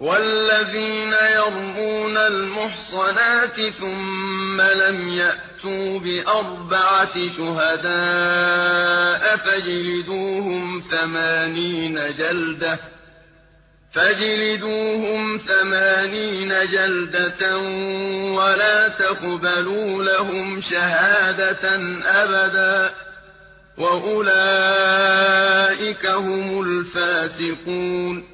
وَالَّذِينَ يَرْمُونَ الْمُحْصَنَاتِ ثُمَّ لَمْ يَأْتُوا بِأَرْبَعَةِ شُهَدَاءَ فَاجْلِدُوهُمْ ثَمَانِينَ جَلْدَةً فَاجْلِدُوهُمْ ثَمَانِينَ جَلْدَةً وَلَا تَقْبَلُوا لَهُمْ شَهَادَةً أَبَدًا ۚ وَأُولَٰئِكَ هُمُ الْفَاسِقُونَ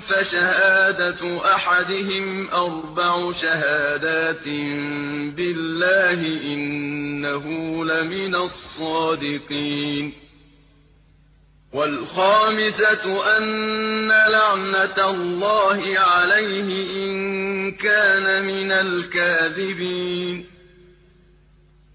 فَشَهَادَةُ أَحَدِهِمْ أَرْبَعُ شَهَادَاتٍ بِاللَّهِ إِنَّهُ لَمِنَ الصَّادِقِينَ. وَالْخَامِسَةُ أَنَّ لَعْنَةَ اللَّهِ عَلَيْهِ إِن كَانَ مِنَ الْكَاذِبِينَ.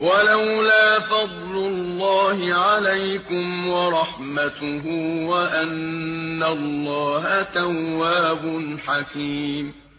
وَلَوْلَا فَضْلُ اللَّهِ عَلَيْكُمْ وَرَحْمَتُهُ وَأَنَّ اللَّهَ تَوَّابٌ حَكِيمٌ.